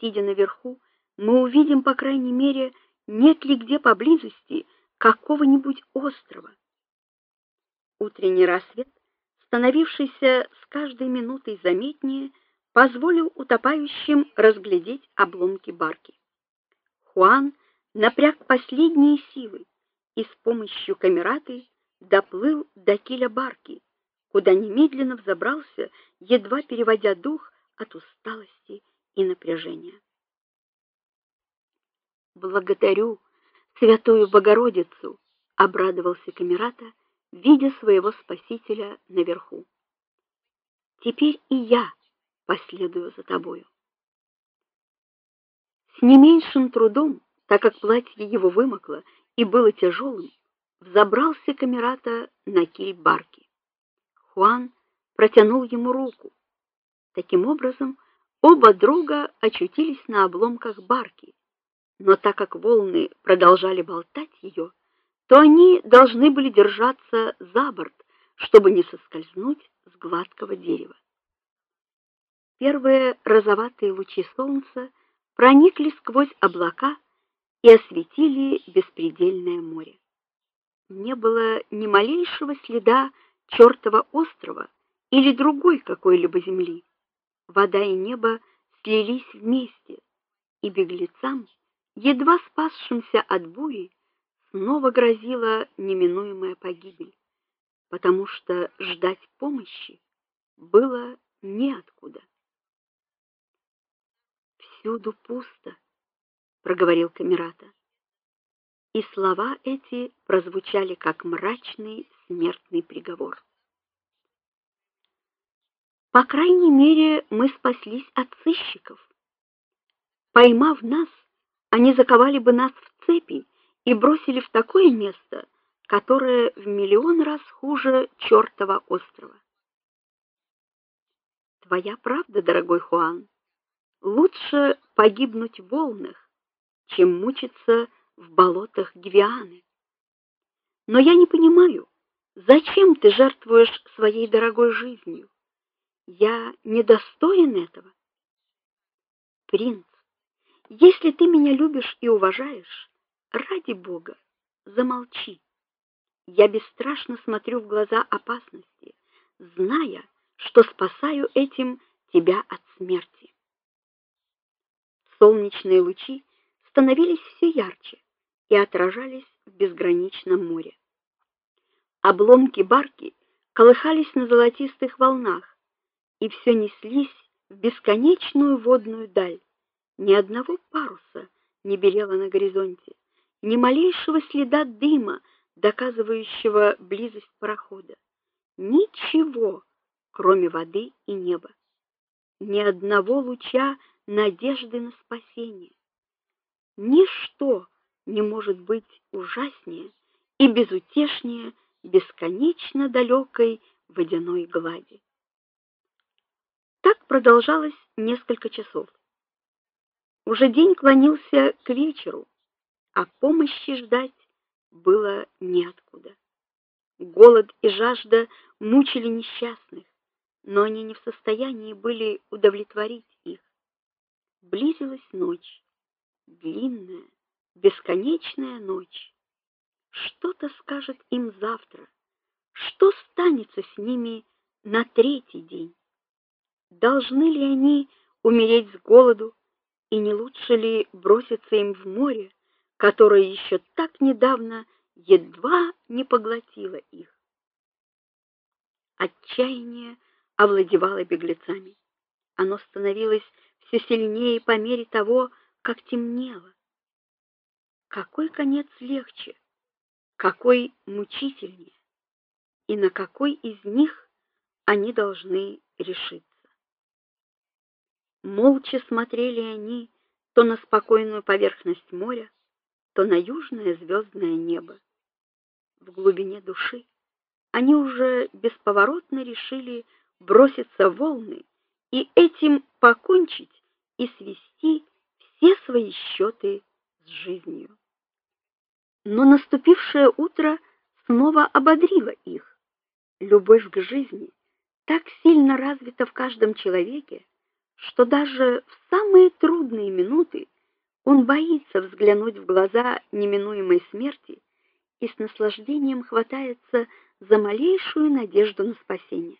Сидя наверху, мы увидим, по крайней мере, нет ли где поблизости какого-нибудь острова. Утренний рассвет, становившийся с каждой минутой заметнее, позволил утопающим разглядеть обломки барки. Хуан напряг последние силы и с помощью камераты доплыл до киля барки, куда немедленно взобрался, едва переводя дух от усталости и напряжения. Благодарю Святую Богородицу, обрадовался камерата, видя своего спасителя наверху. Теперь и я последую за тобою. С не меньшим трудом, так как платье его вымокло и было тяжелым, взобрался камерата на киль барки. Хуан протянул ему руку. Таким образом, оба друга очутились на обломках барки. Но так как волны продолжали болтать ее, то они должны были держаться за борт, чтобы не соскользнуть с гладкого дерева. Первые розоватые лучи солнца проникли сквозь облака и осветили беспредельное море. Не было ни малейшего следа чертова острова или другой какой-либо земли. Вода и небо слились вместе, и беглецам, едва спасшимся от бури, снова грозила неминуемая погибель, потому что ждать помощи было неоткуда. Всюду пусто, проговорил Камерата. И слова эти прозвучали как мрачный смертный приговор. По крайней мере, мы спаслись от сыщиков. Поймав нас, они заковали бы нас в цепи и бросили в такое место, которое в миллион раз хуже чертова острова. Твоя правда, дорогой Хуан. Лучше погибнуть в волнах, чем мучиться в болотах Гвианы. Но я не понимаю, зачем ты жертвуешь своей дорогой жизнью? Я недостоин этого. Принц, если ты меня любишь и уважаешь, ради бога, замолчи. Я бесстрашно смотрю в глаза опасности, зная, что спасаю этим тебя от смерти. Солнечные лучи становились все ярче и отражались в безграничном море. Обломки барки колыхались на золотистых волнах, и все неслись в бесконечную водную даль. Ни одного паруса не белело на горизонте, ни малейшего следа дыма, доказывающего близость парохода. Ничего, кроме воды и неба. Ни одного луча надежды на спасение. Ничто не может быть ужаснее и безутешнее бесконечно далекой водяной глади. Так продолжалось несколько часов. Уже день клонился к вечеру, а помощи ждать было неоткуда. Голод и жажда мучили несчастных, но они не в состоянии были удовлетворить их. Близилась ночь, длинная, бесконечная ночь. Что-то скажет им завтра, что станется с ними на третий день. Должны ли они умереть с голоду, и не лучше ли броситься им в море, которое еще так недавно едва не поглотило их? Отчаяние овладевало беглецами. Оно становилось все сильнее по мере того, как темнело. Какой конец легче, какой мучительнее, и на какой из них они должны решиться? Молча смотрели они то на спокойную поверхность моря, то на южное звездное небо. В глубине души они уже бесповоротно решили броситься в волны и этим покончить и свести все свои счеты с жизнью. Но наступившее утро снова ободрило их. Любовь к жизни так сильно развита в каждом человеке, что даже в самые трудные минуты он боится взглянуть в глаза неминуемой смерти и с наслаждением хватается за малейшую надежду на спасение.